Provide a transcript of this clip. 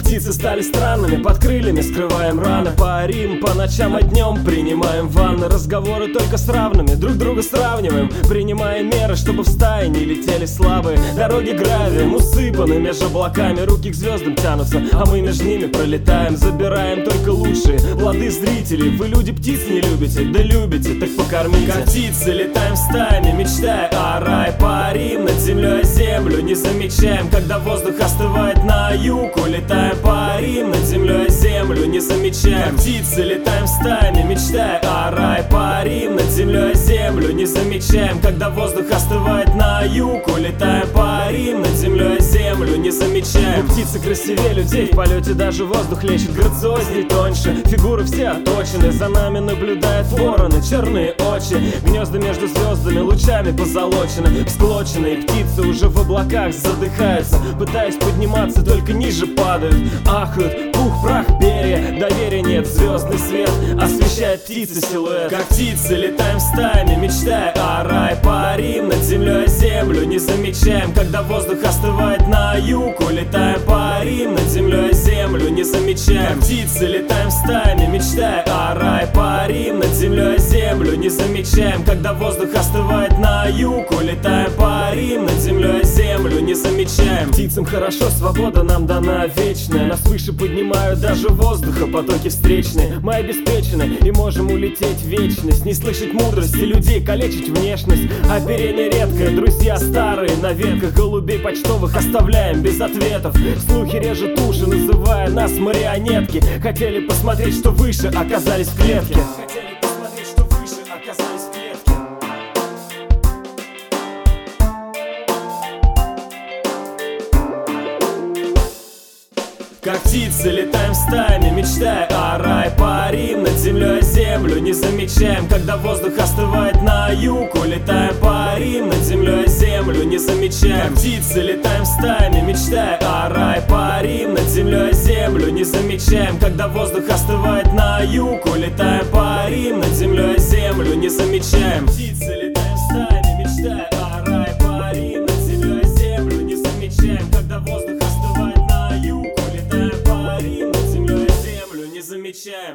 птицы стали странными Под крыльями скрываем раны. Парим по ночам и днем Принимаем ванны. Разговоры только с равными Друг друга сравниваем. Принимаем меры, чтобы в стае не летели слабые. Дороги гравием усыпаны между облаками. Руки к звездам тянутся, а мы между ними пролетаем. Забираем только лучшие Лады зрителей. Вы люди птиц не любите? Да любите, так покормите. Как птицы летаем стаями Мечтая о рай. Парим над землей землю Не замечаем, когда воздух остывает на юг. Улетаем, парим над землей землю Не замечаем, птицы летаем стаями Мечтая о рай Парим над землей землю Не замечаем, когда воздух остывает на юг. Улетаем, парим над землей землю Не замечаем, птицы красивее людей В полете даже воздух лечит грациозней тоньше. Фигуры все оточены, за нами наблюдают вороны Черные очи, гнезда между звездами Лучами позолочены, всклоченные птицы уже в облаках задыхаются. Пытаясь подниматься, только ниже падают Ахают, пух, прах, перья. Доверия нет, звездный свет Освещает птицы силуэт. Как птицы летаем стаями, мечтая о рай Парим над землей землю Не замечаем, когда воздух остывает на юг Улетаем, парим над землей землю Не замечаем, как птицы летаем стаями Мечтая о рай Парим над землей землю Не замечаем, когда воздух остывает на юг Улетаем, парим замечаем. Птицам хорошо, свобода нам дана вечная. Нас выше поднимают даже воздуха Потоки встречные, мы обеспечены И можем улететь в вечность. Не слышать мудрости людей, калечить внешность. Оперение редкое, друзья старые. На ветках голубей почтовых оставляем без ответов. Слухи режут уши, называя нас марионетки. Хотели посмотреть, что выше, оказались в клетке Хотели Как птицы летаем стаями, мечтая о рай. Парим над землей землю Не замечаем, когда воздух остывает на юг. Улетаем, парим над землей землю Не замечаем, как птицы летаем стаями Мечтая о рай. Парим над землей землю Не замечаем, когда воздух остывает на юг. Улетаем, парим над землей землю Не замечаем, птицы Sham.